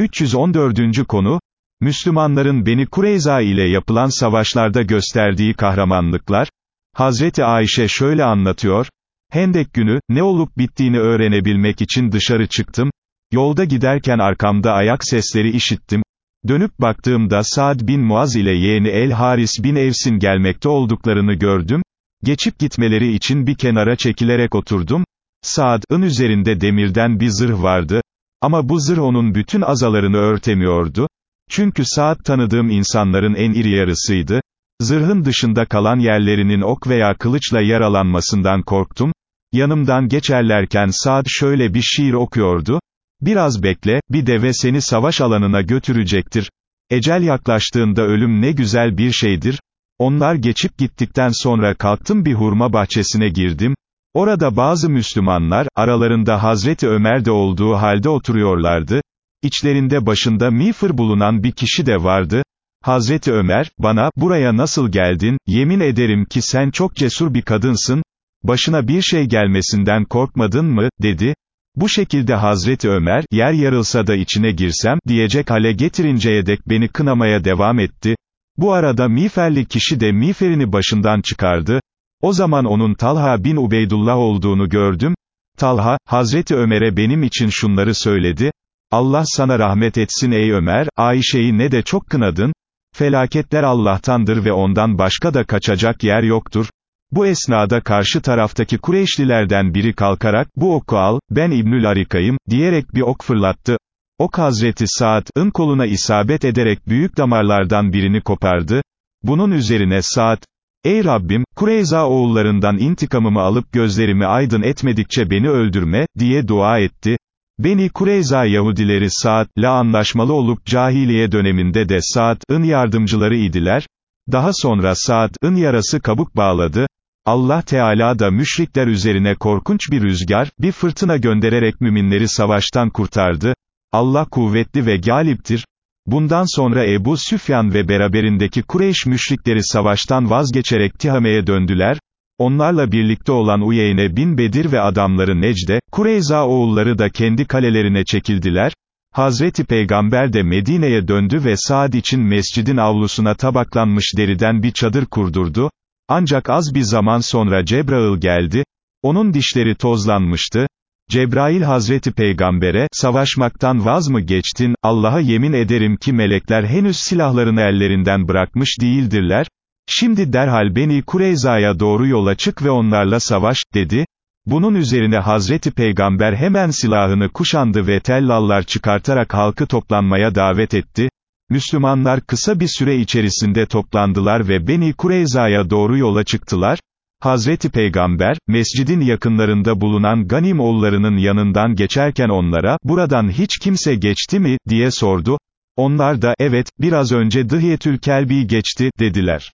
314. konu, Müslümanların Beni Kureyza ile yapılan savaşlarda gösterdiği kahramanlıklar, Hazreti Ayşe şöyle anlatıyor, Hendek günü, ne olup bittiğini öğrenebilmek için dışarı çıktım, yolda giderken arkamda ayak sesleri işittim, dönüp baktığımda Saad bin Muaz ile yeğeni El Haris bin Evs'in gelmekte olduklarını gördüm, geçip gitmeleri için bir kenara çekilerek oturdum, Saad'ın üzerinde demirden bir zırh vardı, ama bu zırh onun bütün azalarını örtemiyordu, çünkü Saad tanıdığım insanların en iri yarısıydı, zırhın dışında kalan yerlerinin ok veya kılıçla yaralanmasından korktum, yanımdan geçerlerken Saad şöyle bir şiir okuyordu, biraz bekle, bir deve seni savaş alanına götürecektir, ecel yaklaştığında ölüm ne güzel bir şeydir, onlar geçip gittikten sonra kalktım bir hurma bahçesine girdim, orada bazı Müslümanlar, aralarında Hazreti Ömer de olduğu halde oturuyorlardı, İçlerinde başında miğfır bulunan bir kişi de vardı, Hazreti Ömer, bana, buraya nasıl geldin, yemin ederim ki sen çok cesur bir kadınsın, başına bir şey gelmesinden korkmadın mı, dedi, bu şekilde Hazreti Ömer, yer yarılsa da içine girsem, diyecek hale getirinceye dek beni kınamaya devam etti, bu arada miğferli kişi de miğferini başından çıkardı, o zaman onun Talha bin Ubeydullah olduğunu gördüm, Talha, Hazreti Ömer'e benim için şunları söyledi, Allah sana rahmet etsin ey Ömer, Ayşe'yi ne de çok kınadın, felaketler Allah'tandır ve ondan başka da kaçacak yer yoktur. Bu esnada karşı taraftaki Kureyşlilerden biri kalkarak, bu oku al, ben İbnül Arika'yım, diyerek bir ok fırlattı. Ok Hazreti Saad'ın koluna isabet ederek büyük damarlardan birini kopardı. Bunun üzerine Saad, Ey Rabbim, Kureyza oğullarından intikamımı alıp gözlerimi aydın etmedikçe beni öldürme, diye dua etti. Beni Kureyza Yahudileri Saad'la anlaşmalı olup cahiliye döneminde de Saad'ın yardımcıları idiler, daha sonra Saad'ın yarası kabuk bağladı, Allah Teala da müşrikler üzerine korkunç bir rüzgar, bir fırtına göndererek müminleri savaştan kurtardı, Allah kuvvetli ve galiptir, bundan sonra Ebu Süfyan ve beraberindeki Kureyş müşrikleri savaştan vazgeçerek Tihame'ye döndüler, Onlarla birlikte olan Uyeyne bin Bedir ve adamları Necde, Kureyza oğulları da kendi kalelerine çekildiler, Hazreti Peygamber de Medine'ye döndü ve Saad için mescidin avlusuna tabaklanmış deriden bir çadır kurdurdu, ancak az bir zaman sonra Cebrail geldi, onun dişleri tozlanmıştı, Cebrail Hazreti Peygamber'e, savaşmaktan vaz mı geçtin, Allah'a yemin ederim ki melekler henüz silahlarını ellerinden bırakmış değildirler, Şimdi derhal Beni Kureyza'ya doğru yola çık ve onlarla savaş, dedi. Bunun üzerine Hazreti Peygamber hemen silahını kuşandı ve tellallar çıkartarak halkı toplanmaya davet etti. Müslümanlar kısa bir süre içerisinde toplandılar ve Beni Kureyza'ya doğru yola çıktılar. Hazreti Peygamber, mescidin yakınlarında bulunan Ganim oğullarının yanından geçerken onlara, buradan hiç kimse geçti mi, diye sordu. Onlar da, evet, biraz önce Dıhyetül Kelbi geçti, dediler.